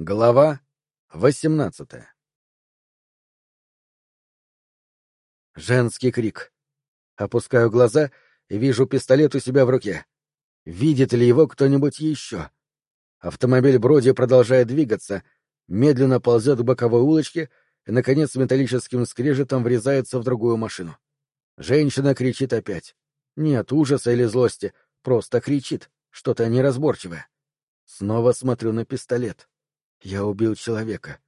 Глава восемнадцатая Женский крик. Опускаю глаза и вижу пистолет у себя в руке. Видит ли его кто-нибудь еще? Автомобиль Броди продолжает двигаться, медленно ползет к боковой улочке и, наконец, металлическим скрежетом врезается в другую машину. Женщина кричит опять. Нет ужаса или злости, просто кричит, что-то неразборчивое. Снова смотрю на пистолет. Я убил человека.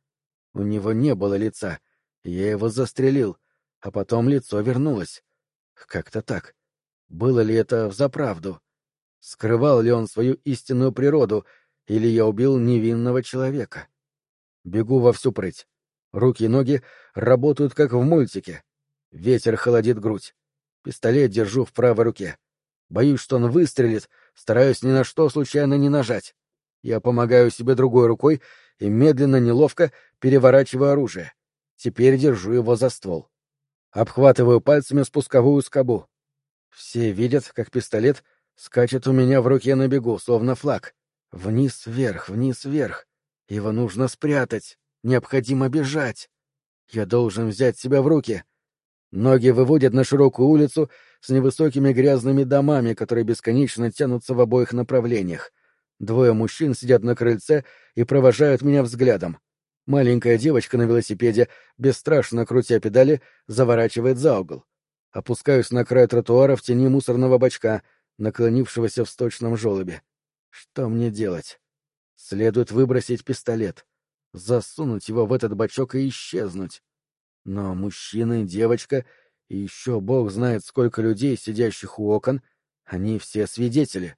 У него не было лица. Я его застрелил, а потом лицо вернулось. Как-то так. Было ли это взаправду? Скрывал ли он свою истинную природу, или я убил невинного человека? Бегу во всю прыть. Руки и ноги работают как в мультике. Ветер холодит грудь. Пистолет держу в правой руке. Боюсь, что он выстрелит, стараюсь ни на что случайно не нажать. Я помогаю себе другой рукой и медленно, неловко переворачиваю оружие. Теперь держу его за ствол. Обхватываю пальцами спусковую скобу. Все видят, как пистолет скачет у меня в руке на бегу, словно флаг. Вниз-вверх, вниз-вверх. Его нужно спрятать. Необходимо бежать. Я должен взять себя в руки. Ноги выводят на широкую улицу с невысокими грязными домами, которые бесконечно тянутся в обоих направлениях. Двое мужчин сидят на крыльце и провожают меня взглядом. Маленькая девочка на велосипеде, бесстрашно крутя педали, заворачивает за угол. Опускаюсь на край тротуара в тени мусорного бачка, наклонившегося в сточном желобе. Что мне делать? Следует выбросить пистолет, засунуть его в этот бачок и исчезнуть. Но мужчина и девочка, и еще бог знает сколько людей, сидящих у окон, они все свидетели.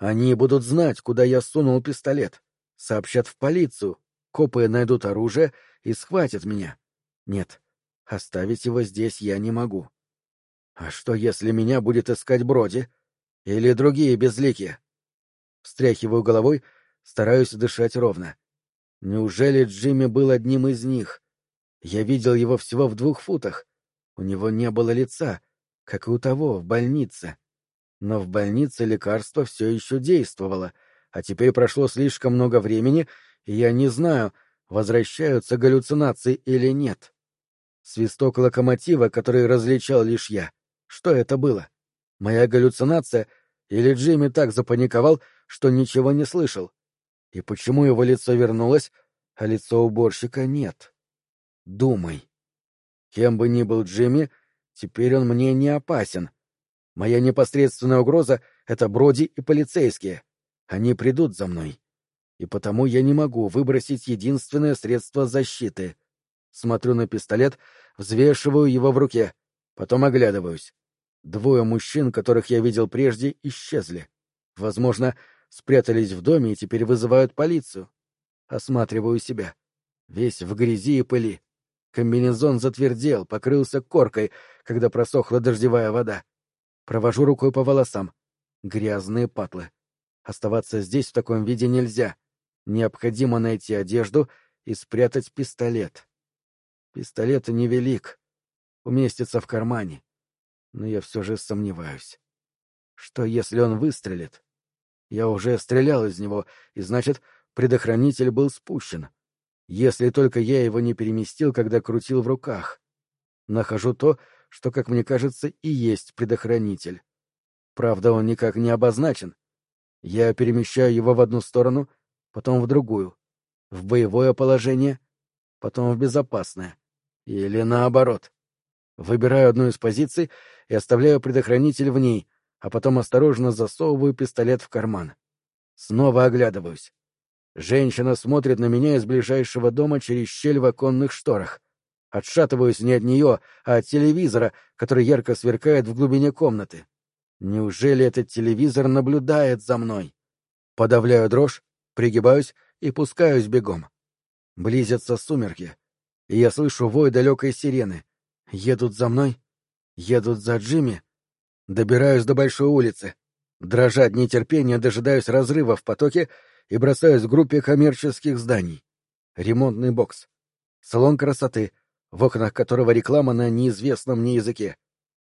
Они будут знать, куда я сунул пистолет. Сообщат в полицию. Копы найдут оружие и схватят меня. Нет, оставить его здесь я не могу. А что, если меня будет искать Броди? Или другие безликие? Встряхиваю головой, стараюсь дышать ровно. Неужели Джимми был одним из них? Я видел его всего в двух футах. У него не было лица, как и у того в больнице. Но в больнице лекарство все еще действовало, а теперь прошло слишком много времени, и я не знаю, возвращаются галлюцинации или нет. Свисток локомотива, который различал лишь я. Что это было? Моя галлюцинация или Джимми так запаниковал, что ничего не слышал? И почему его лицо вернулось, а лицо уборщика нет? Думай. Кем бы ни был Джимми, теперь он мне не опасен. Моя непосредственная угроза — это Броди и полицейские. Они придут за мной. И потому я не могу выбросить единственное средство защиты. Смотрю на пистолет, взвешиваю его в руке, потом оглядываюсь. Двое мужчин, которых я видел прежде, исчезли. Возможно, спрятались в доме и теперь вызывают полицию. Осматриваю себя. Весь в грязи и пыли. Комбинезон затвердел, покрылся коркой, когда просохла дождевая вода. Провожу рукой по волосам. Грязные патлы. Оставаться здесь в таком виде нельзя. Необходимо найти одежду и спрятать пистолет. Пистолет невелик. Уместится в кармане. Но я все же сомневаюсь. Что, если он выстрелит? Я уже стрелял из него, и значит, предохранитель был спущен. Если только я его не переместил, когда крутил в руках. Нахожу то, что, как мне кажется, и есть предохранитель. Правда, он никак не обозначен. Я перемещаю его в одну сторону, потом в другую, в боевое положение, потом в безопасное. Или наоборот. Выбираю одну из позиций и оставляю предохранитель в ней, а потом осторожно засовываю пистолет в карман. Снова оглядываюсь. Женщина смотрит на меня из ближайшего дома через щель в оконных шторах. Отшатываюсь не от нее, а от телевизора, который ярко сверкает в глубине комнаты. Неужели этот телевизор наблюдает за мной? Подавляю дрожь, пригибаюсь и пускаюсь бегом. Близятся сумерки, и я слышу вой далекой сирены. Едут за мной? Едут за Джимми? Добираюсь до большой улицы. Дрожа от нетерпения, дожидаюсь разрыва в потоке и бросаюсь в группе коммерческих зданий. Ремонтный бокс. Салон красоты, в окнах которого реклама на неизвестном мне языке.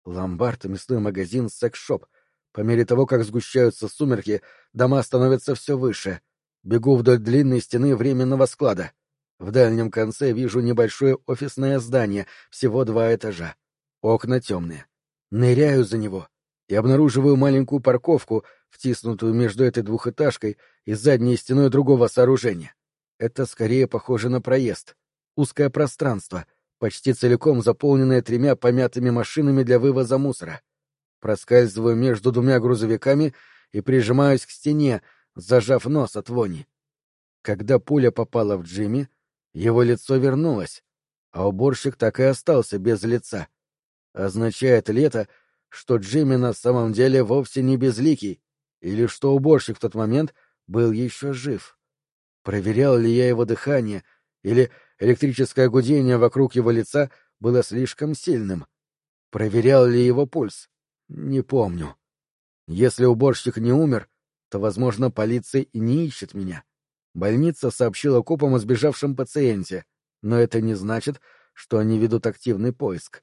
Ломбард, мясной магазин, секс-шоп. По мере того, как сгущаются сумерки, дома становятся все выше. Бегу вдоль длинной стены временного склада. В дальнем конце вижу небольшое офисное здание, всего два этажа. Окна темные. Ныряю за него и обнаруживаю маленькую парковку, втиснутую между этой двухэтажкой и задней стеной другого сооружения. Это скорее похоже на проезд. Узкое пространство, почти целиком заполненное тремя помятыми машинами для вывоза мусора. Проскальзываю между двумя грузовиками и прижимаюсь к стене, зажав нос от вони. Когда пуля попала в Джимми, его лицо вернулось, а уборщик так и остался без лица. Означает ли это, что Джимми на самом деле вовсе не безликий, или что уборщик в тот момент был еще жив? Проверял ли я его дыхание, или электрическое гудение вокруг его лица было слишком сильным? Проверял ли его пульс? Не помню. Если уборщик не умер, то, возможно, полиция и не ищет меня. Больница сообщила копам о сбежавшем пациенте, но это не значит, что они ведут активный поиск.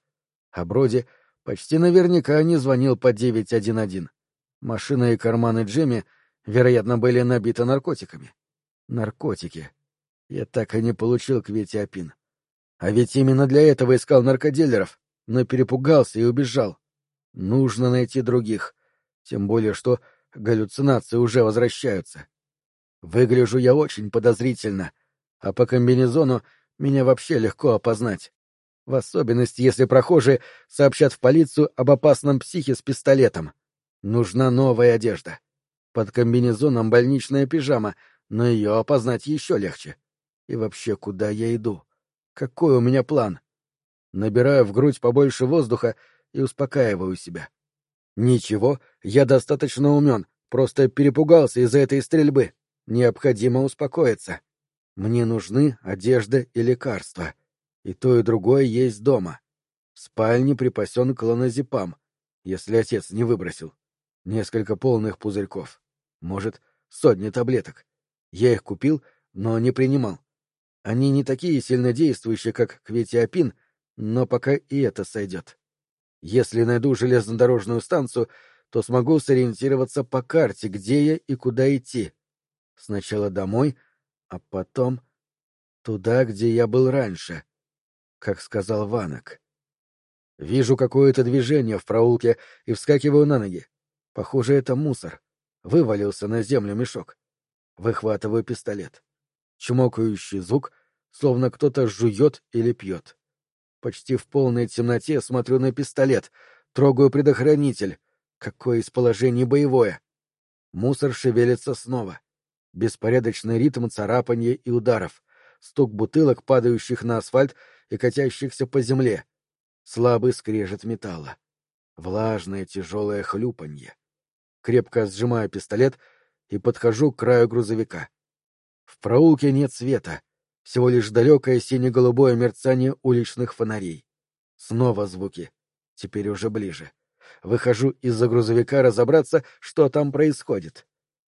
А Броди почти наверняка не звонил по 911. Машина и карманы Джимми, вероятно, были набиты наркотиками. Наркотики. Я так и не получил кветиопин. А ведь именно для этого искал наркодилеров, но перепугался и убежал. Нужно найти других. Тем более, что галлюцинации уже возвращаются. Выгляжу я очень подозрительно, а по комбинезону меня вообще легко опознать. В особенности, если прохожие сообщат в полицию об опасном психе с пистолетом. Нужна новая одежда. Под комбинезоном больничная пижама, но ее опознать еще легче. И вообще, куда я иду? Какой у меня план? Набираю в грудь побольше воздуха и успокаиваю себя. Ничего, я достаточно умен, просто перепугался из-за этой стрельбы. Необходимо успокоиться. Мне нужны одежда и лекарства. И то, и другое есть дома. В спальне припасен клоназепам, если отец не выбросил. Несколько полных пузырьков. Может, сотни таблеток. Я их купил, но не принимал. Они не такие сильнодействующие, как кветиопин, но пока и это сойдет. Если найду железнодорожную станцию, то смогу сориентироваться по карте, где я и куда идти. Сначала домой, а потом туда, где я был раньше, как сказал Ванок. Вижу какое-то движение в проулке и вскакиваю на ноги. Похоже, это мусор. Вывалился на землю мешок. Выхватываю пистолет. Чмокающий звук, словно кто-то жует или пьет. Почти в полной темноте смотрю на пистолет, трогаю предохранитель. Какое из положений боевое? Мусор шевелится снова. Беспорядочный ритм царапанья и ударов. Стук бутылок, падающих на асфальт и катящихся по земле. Слабый скрежет металла. Влажное тяжелое хлюпанье. Крепко сжимаю пистолет и подхожу к краю грузовика. В проулке нет света — всего лишь далекое сине-голубое мерцание уличных фонарей. Снова звуки. Теперь уже ближе. Выхожу из-за грузовика разобраться, что там происходит.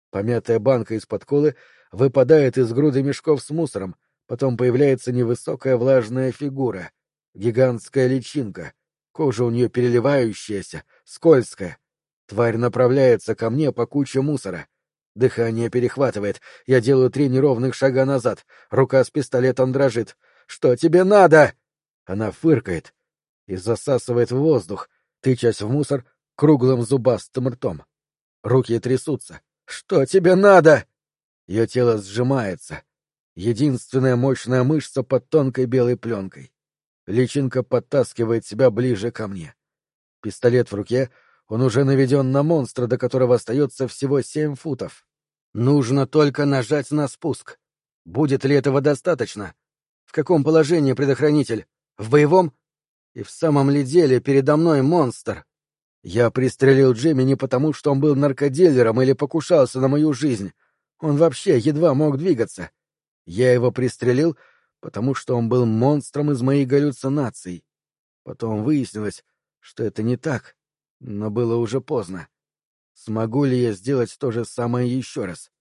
Помятая банка из-под колы выпадает из груды мешков с мусором, потом появляется невысокая влажная фигура. Гигантская личинка. Кожа у нее переливающаяся, скользкая. Тварь направляется ко мне по куче мусора. Дыхание перехватывает. Я делаю три неровных шага назад. Рука с пистолетом дрожит. «Что тебе надо?» Она фыркает и засасывает в воздух, тычась в мусор круглым зубастым ртом. Руки трясутся. «Что тебе надо?» Ее тело сжимается. Единственная мощная мышца под тонкой белой пленкой. Личинка подтаскивает себя ближе ко мне. Пистолет в руке, он уже наведен на монстра, до которого остается всего семь футов. Нужно только нажать на спуск. Будет ли этого достаточно? В каком положении предохранитель? В боевом? И в самом ли деле передо мной монстр? Я пристрелил Джимми не потому, что он был наркодилером или покушался на мою жизнь. Он вообще едва мог двигаться. Я его пристрелил, потому что он был монстром из моих галлюцинаций. Потом выяснилось, что это не так, но было уже поздно. Смогу ли я сделать то же самое еще раз?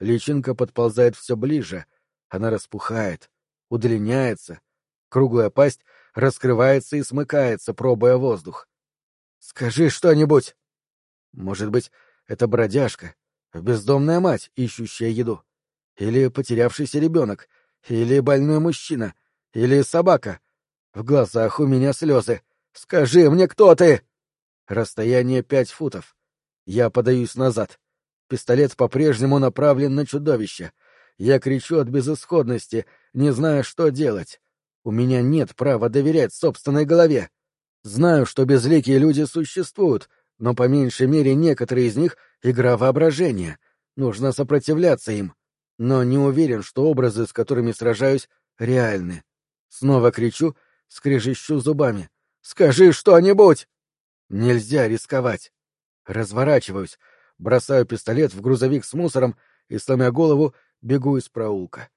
Личинка подползает все ближе, она распухает, удлиняется, круглая пасть раскрывается и смыкается, пробуя воздух. «Скажи что-нибудь!» Может быть, это бродяжка, бездомная мать, ищущая еду. Или потерявшийся ребенок? Или больной мужчина? Или собака? В глазах у меня слезы. Скажи мне, кто ты? Расстояние пять футов. Я подаюсь назад. Пистолет по-прежнему направлен на чудовище. Я кричу от безысходности, не зная, что делать. У меня нет права доверять собственной голове. Знаю, что безликие люди существуют, но по меньшей мере некоторые из них — игра воображения. Нужно сопротивляться им. Но не уверен, что образы, с которыми сражаюсь, реальны. Снова кричу, скрежещу зубами. «Скажи что-нибудь!» Нельзя рисковать. Разворачиваюсь, бросаю пистолет в грузовик с мусором и, сломя голову, бегу из проулка.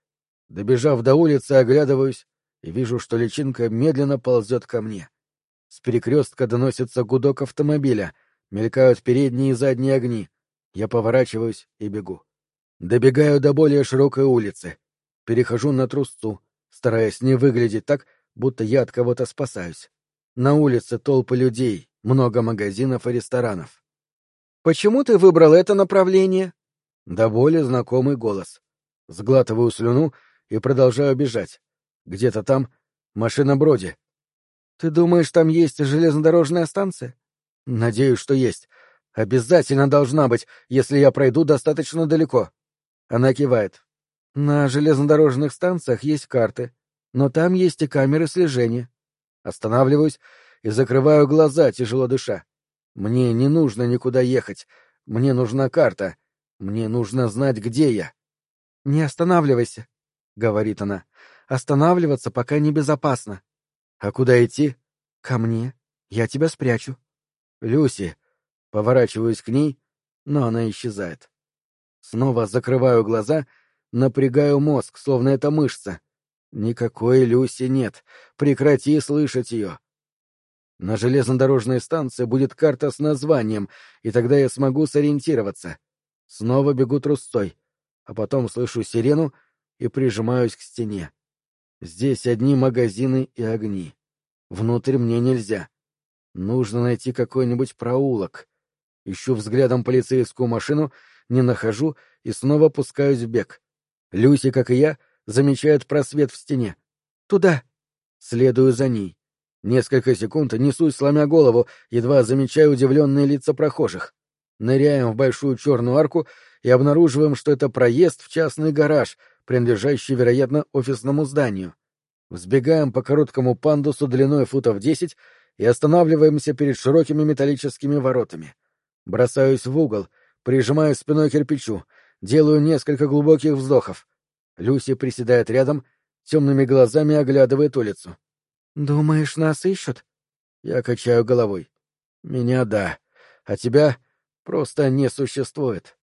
Добежав до улицы, оглядываюсь и вижу, что личинка медленно ползет ко мне. С перекрестка доносится гудок автомобиля, мелькают передние и задние огни. Я поворачиваюсь и бегу. Добегаю до более широкой улицы. Перехожу на трусцу, стараясь не выглядеть так, будто я от кого-то спасаюсь. На улице толпы людей, много магазинов и ресторанов. «Почему ты выбрал это направление?» До боли знакомый голос. Сглатываю слюну и продолжаю бежать. Где-то там машина Броди. «Ты думаешь, там есть железнодорожная станция?» «Надеюсь, что есть. Обязательно должна быть, если я пройду достаточно далеко». Она кивает. «На железнодорожных станциях есть карты, но там есть и камеры слежения». Останавливаюсь и закрываю глаза, тяжело дыша. Мне не нужно никуда ехать. Мне нужна карта. Мне нужно знать, где я. — Не останавливайся, — говорит она. — Останавливаться пока небезопасно. — А куда идти? — Ко мне. Я тебя спрячу. — Люси. Поворачиваюсь к ней, но она исчезает. Снова закрываю глаза, напрягаю мозг, словно это мышца. Никакой Люси нет. Прекрати слышать ее. На железнодорожной станции будет карта с названием, и тогда я смогу сориентироваться. Снова бегу трусцой, а потом слышу сирену и прижимаюсь к стене. Здесь одни магазины и огни. Внутрь мне нельзя. Нужно найти какой-нибудь проулок. Ищу взглядом полицейскую машину, не нахожу и снова пускаюсь в бег. Люси, как и я, замечает просвет в стене. Туда. Следую за ней. Несколько секунд несусь, сломя голову, едва замечая удивленные лица прохожих. Ныряем в большую черную арку и обнаруживаем, что это проезд в частный гараж, принадлежащий, вероятно, офисному зданию. Взбегаем по короткому пандусу длиной футов десять и останавливаемся перед широкими металлическими воротами. Бросаюсь в угол, прижимаю спиной к кирпичу, делаю несколько глубоких вздохов. Люси приседает рядом, темными глазами оглядывает улицу. «Думаешь, нас ищут?» Я качаю головой. «Меня — да. А тебя просто не существует».